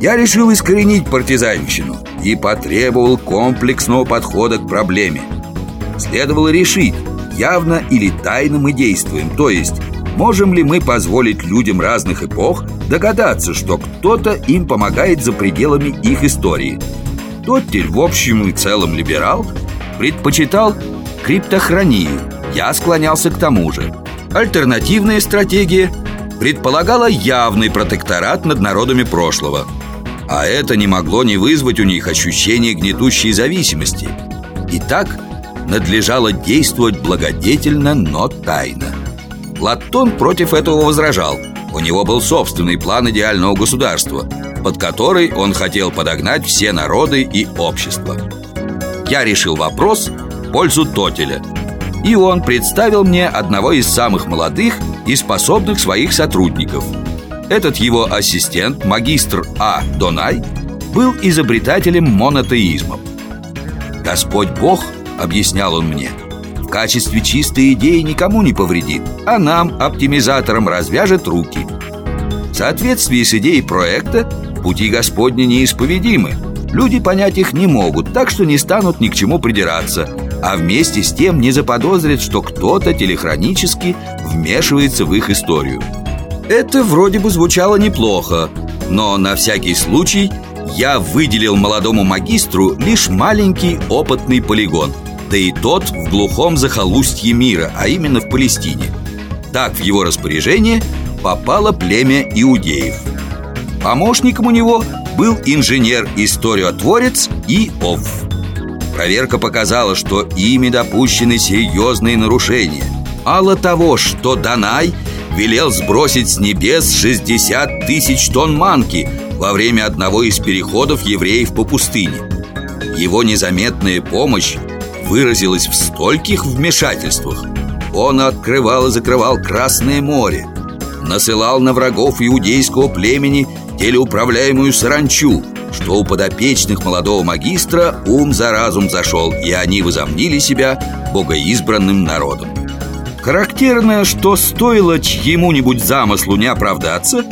Я решил искоренить партизанщину и потребовал комплексного подхода к проблеме. Следовало решить, явно или тайно мы действуем, то есть можем ли мы позволить людям разных эпох догадаться, что кто-то им помогает за пределами их истории. Тоттель, в общем и целом либерал, предпочитал криптохронию. Я склонялся к тому же. Альтернативная стратегия предполагала явный протекторат над народами прошлого. А это не могло не вызвать у них ощущение гнетущей зависимости. Итак, надлежало действовать благодетельно, но тайно. Платон против этого возражал. У него был собственный план идеального государства, под который он хотел подогнать все народы и общества. Я решил вопрос в пользу Тотеля – и он представил мне одного из самых молодых и способных своих сотрудников. Этот его ассистент, магистр А. Донай, был изобретателем монотеизма. «Господь Бог», — объяснял он мне, «в качестве чистой идеи никому не повредит, а нам, оптимизаторам, развяжет руки». В соответствии с идеей проекта пути Господни неисповедимы. Люди понять их не могут, так что не станут ни к чему придираться – а вместе с тем не заподозрят, что кто-то телехронически вмешивается в их историю. Это вроде бы звучало неплохо, но на всякий случай я выделил молодому магистру лишь маленький опытный полигон, да и тот в глухом захолустье мира, а именно в Палестине. Так в его распоряжение попало племя иудеев. Помощником у него был инженер-историотворец Иов. Проверка показала, что ими допущены серьезные нарушения. Мало того, что Данай велел сбросить с небес 60 тысяч тонн манки во время одного из переходов евреев по пустыне. Его незаметная помощь выразилась в стольких вмешательствах. Он открывал и закрывал Красное море, насылал на врагов иудейского племени телеуправляемую саранчу – что у подопечных молодого магистра ум за разум зашел, и они возомнили себя богоизбранным народом. Характерно, что стоило чьему-нибудь замыслу не оправдаться,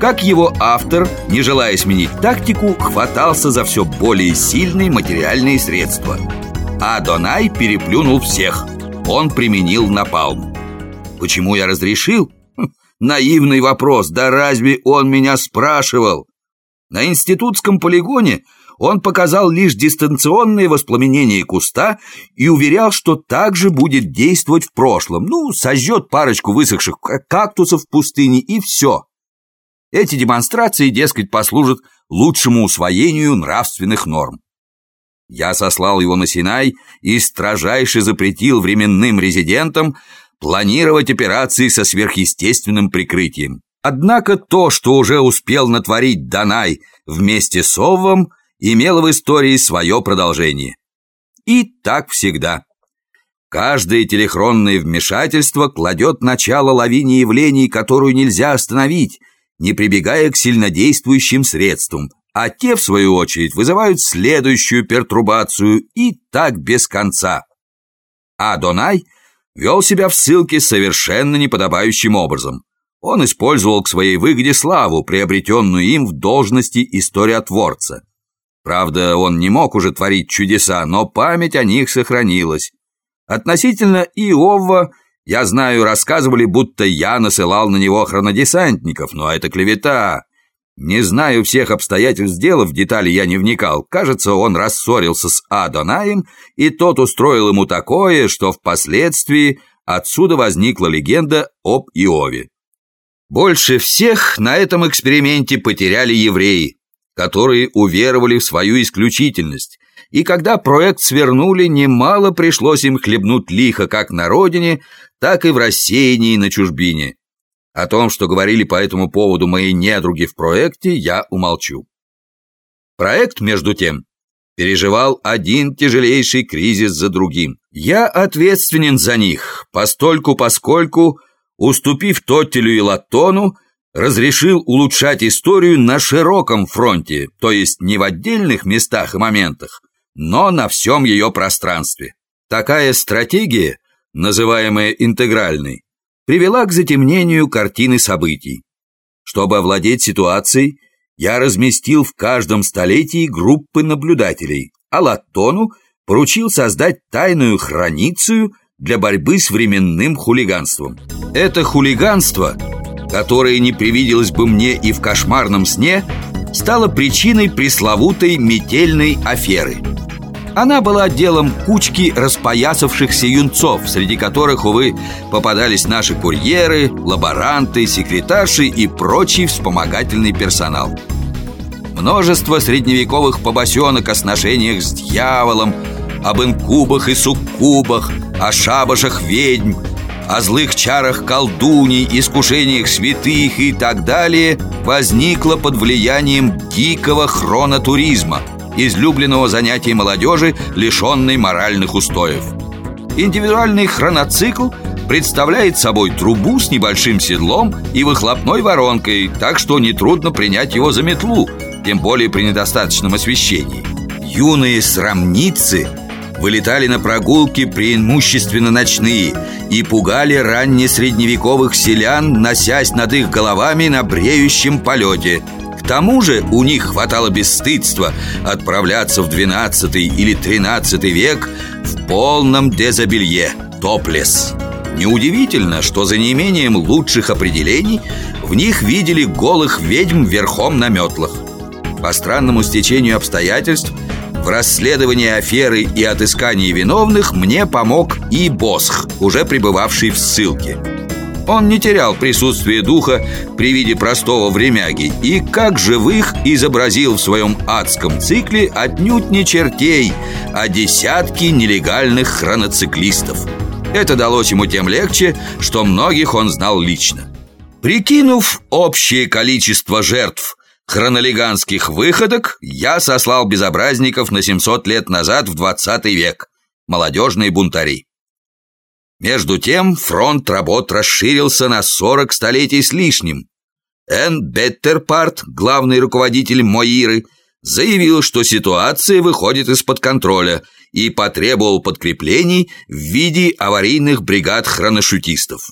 как его автор, не желая сменить тактику, хватался за все более сильные материальные средства. А Донай переплюнул всех. Он применил напалм. Почему я разрешил? Хм, наивный вопрос, да разве он меня спрашивал? На институтском полигоне он показал лишь дистанционное воспламенение куста и уверял, что также будет действовать в прошлом. Ну, сожжет парочку высохших кактусов в пустыне и все. Эти демонстрации, дескать, послужат лучшему усвоению нравственных норм. Я сослал его на Синай и строжайше запретил временным резидентам планировать операции со сверхъестественным прикрытием. Однако то, что уже успел натворить Данай вместе с Овом, имело в истории свое продолжение. И так всегда. Каждое телехронное вмешательство кладет начало лавине явлений, которую нельзя остановить, не прибегая к сильнодействующим средствам, а те, в свою очередь, вызывают следующую пертурбацию и так без конца. А Донай вел себя в ссылке совершенно неподобающим образом. Он использовал к своей выгоде славу, приобретенную им в должности историотворца. Правда, он не мог уже творить чудеса, но память о них сохранилась. Относительно Иова, я знаю, рассказывали, будто я насылал на него хронодесантников, но это клевета. Не знаю всех обстоятельств дела, в детали я не вникал. Кажется, он рассорился с Адонаем, и тот устроил ему такое, что впоследствии отсюда возникла легенда об Иове. Больше всех на этом эксперименте потеряли евреи, которые уверовали в свою исключительность, и когда проект свернули, немало пришлось им хлебнуть лихо как на родине, так и в рассеянии на чужбине. О том, что говорили по этому поводу мои недруги в проекте, я умолчу. Проект, между тем, переживал один тяжелейший кризис за другим. Я ответственен за них, постольку-поскольку уступив Тоттелю и Латтону, разрешил улучшать историю на широком фронте, то есть не в отдельных местах и моментах, но на всем ее пространстве. Такая стратегия, называемая интегральной, привела к затемнению картины событий. Чтобы овладеть ситуацией, я разместил в каждом столетии группы наблюдателей, а Латтону поручил создать тайную храницию для борьбы с временным хулиганством. Это хулиганство, которое не привиделось бы мне и в кошмарном сне, стало причиной пресловутой метельной аферы. Она была делом кучки распоясавшихся юнцов, среди которых, увы, попадались наши курьеры, лаборанты, секретарши и прочий вспомогательный персонал. Множество средневековых побосенок о сношениях с дьяволом, об инкубах и суккубах, о шабашах ведьм, о злых чарах колдуний, искушениях святых и так далее возникло под влиянием дикого хронотуризма, излюбленного занятия молодежи, лишенной моральных устоев. Индивидуальный хроноцикл представляет собой трубу с небольшим седлом и выхлопной воронкой, так что нетрудно принять его за метлу, тем более при недостаточном освещении. Юные срамницы вылетали на прогулки преимущественно ночные и пугали раннесредневековых селян, носясь над их головами на бреющем полете. К тому же у них хватало бесстыдства отправляться в 12 или 13 век в полном дезобелье, топлес. Неудивительно, что за неимением лучших определений в них видели голых ведьм верхом на метлах. По странному стечению обстоятельств – в расследовании аферы и отыскании виновных мне помог и Босх, уже пребывавший в ссылке. Он не терял присутствие духа при виде простого времяги и, как живых, изобразил в своем адском цикле отнюдь не чертей, а десятки нелегальных хроноциклистов. Это далось ему тем легче, что многих он знал лично. Прикинув общее количество жертв хронолиганских выходок я сослал безобразников на 700 лет назад в 20 век, молодежные бунтари. Между тем фронт работ расширился на 40 столетий с лишним. Энн Беттерпарт, главный руководитель Моиры, заявил, что ситуация выходит из-под контроля и потребовал подкреплений в виде аварийных бригад хроношутистов.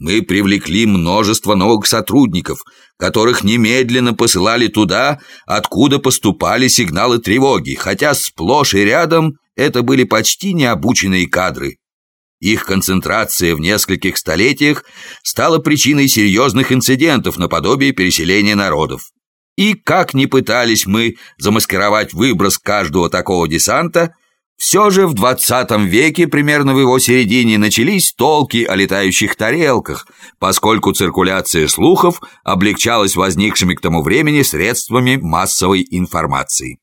Мы привлекли множество новых сотрудников, которых немедленно посылали туда, откуда поступали сигналы тревоги, хотя сплошь и рядом это были почти необученные кадры. Их концентрация в нескольких столетиях стала причиной серьезных инцидентов наподобие переселения народов. И как ни пытались мы замаскировать выброс каждого такого десанта, все же в 20 веке, примерно в его середине, начались толки о летающих тарелках, поскольку циркуляция слухов облегчалась возникшими к тому времени средствами массовой информации.